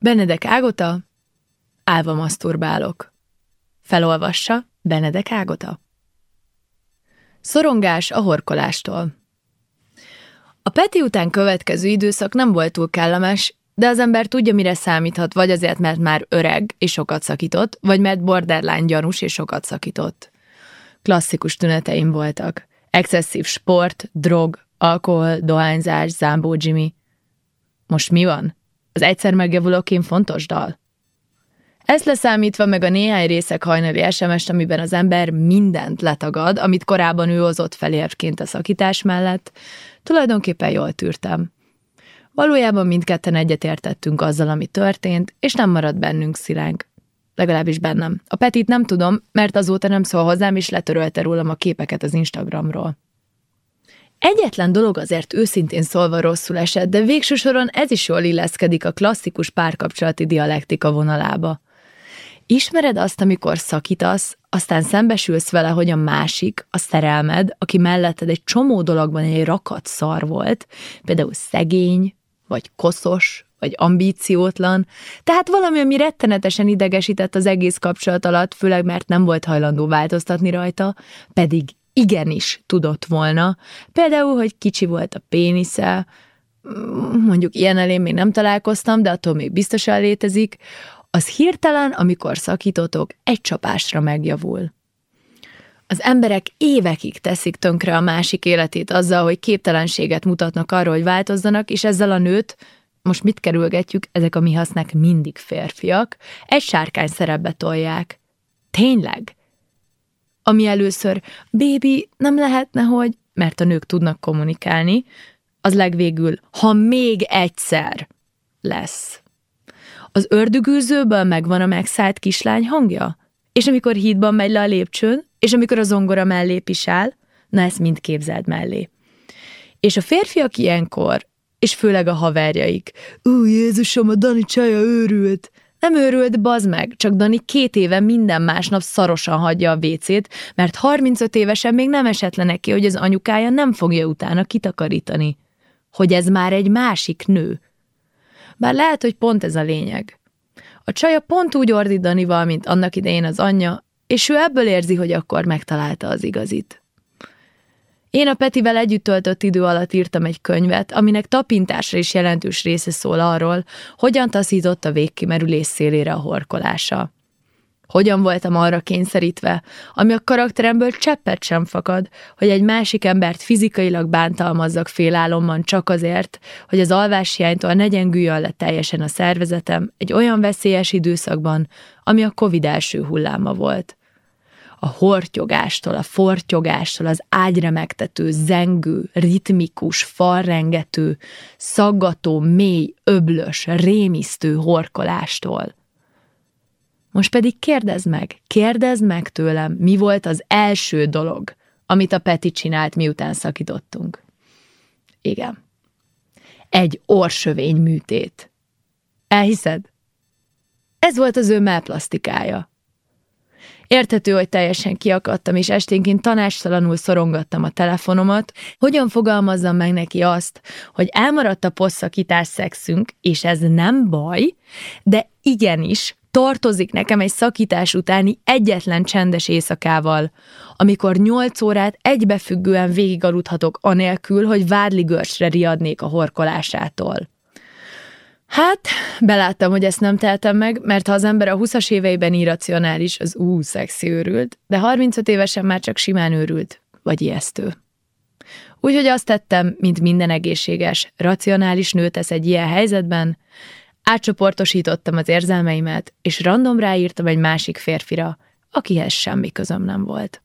Benedek Ágota, Álva maszturbálok. Felolvassa Benedek Ágota. Szorongás a horkolástól. A Peti után következő időszak nem volt túl kellemes, de az ember tudja, mire számíthat, vagy azért, mert már öreg és sokat szakított, vagy mert borderline gyanús és sokat szakított. Klasszikus tüneteim voltak. Excesszív sport, drog, alkohol, dohányzás, zámbó Jimmy. Most mi van? Az egyszer megjavulok én fontos dal? Ezt leszámítva meg a néhány részek hajnali sms amiben az ember mindent letagad, amit korábban ő hozott felérvként a szakítás mellett, tulajdonképpen jól tűrtem. Valójában mindketten egyetértettünk azzal, ami történt, és nem maradt bennünk szilánk. Legalábbis bennem. A Petit nem tudom, mert azóta nem szól hozzám, és letörölte rólam a képeket az Instagramról. Egyetlen dolog azért őszintén szólva rosszul esett, de végső soron ez is jól illeszkedik a klasszikus párkapcsolati dialektika vonalába. Ismered azt, amikor szakítasz, aztán szembesülsz vele, hogy a másik, a szerelmed, aki melletted egy csomó dologban egy rakat szar volt, például szegény, vagy koszos, vagy ambíciótlan, tehát valami, ami rettenetesen idegesített az egész kapcsolat alatt, főleg mert nem volt hajlandó változtatni rajta, pedig igenis tudott volna. Például, hogy kicsi volt a pénisze, mondjuk ilyen elén még nem találkoztam, de attól még biztosan létezik, az hirtelen, amikor szakítotok, egy csapásra megjavul. Az emberek évekig teszik tönkre a másik életét azzal, hogy képtelenséget mutatnak arra, hogy változzanak, és ezzel a nőt, most mit kerülgetjük, ezek a mi hasznák mindig férfiak, egy sárkány szerepbe tolják. Tényleg? Ami először, bébi, nem lehetne, hogy, mert a nők tudnak kommunikálni, az legvégül, ha még egyszer lesz. Az ördögűzőből megvan a megszállt kislány hangja? És amikor hídban megy le a lépcsőn, és amikor a zongora mellé pisál, na ezt mind képzeld mellé. És a férfiak ilyenkor, és főleg a haverjaik, ú, Jézusom, a Dani csaja őrült. Nem őrült, bazd meg, csak Dani két éve minden másnap szarosan hagyja a vécét, mert 35 évesen még nem esett le neki, hogy az anyukája nem fogja utána kitakarítani. Hogy ez már egy másik nő. Bár lehet, hogy pont ez a lényeg. A csaja pont úgy ordít Danival, mint annak idején az anyja, és ő ebből érzi, hogy akkor megtalálta az igazit. Én a Petivel együtt töltött idő alatt írtam egy könyvet, aminek tapintásra is jelentős része szól arról, hogyan taszított a végkimerülés szélére a horkolása. Hogyan voltam arra kényszerítve, ami a karakteremből cseppet sem fakad, hogy egy másik embert fizikailag bántalmazzak félálomban csak azért, hogy az alváshiánytól ne gyengüljön le teljesen a szervezetem egy olyan veszélyes időszakban, ami a Covid első hulláma volt a hortyogástól, a fortyogástól, az ágyremegtető, zengő, ritmikus, falrengető, szaggató, mély, öblös, rémisztő horkolástól. Most pedig kérdezd meg, kérdezd meg tőlem, mi volt az első dolog, amit a Peti csinált, miután szakítottunk. Igen. Egy orsövény műtét. Elhiszed? Ez volt az ő mellplasztikája. Érthető, hogy teljesen kiakadtam, és esténként tanástalanul szorongattam a telefonomat. Hogyan fogalmazzam meg neki azt, hogy elmaradt a posszakítás szexünk, és ez nem baj, de igenis, tartozik nekem egy szakítás utáni egyetlen csendes éjszakával, amikor nyolc órát egybefüggően végigaludhatok anélkül, hogy vádligörcsre riadnék a horkolásától. Hát, beláttam, hogy ezt nem teltem meg, mert ha az ember a 20-as éveiben irracionális, az ú, szexi őrült, de 35 évesen már csak simán őrült, vagy ijesztő. Úgyhogy azt tettem, mint minden egészséges, racionális nő tesz egy ilyen helyzetben, átcsoportosítottam az érzelmeimet, és random ráírtam egy másik férfira, akihez semmi közöm nem volt.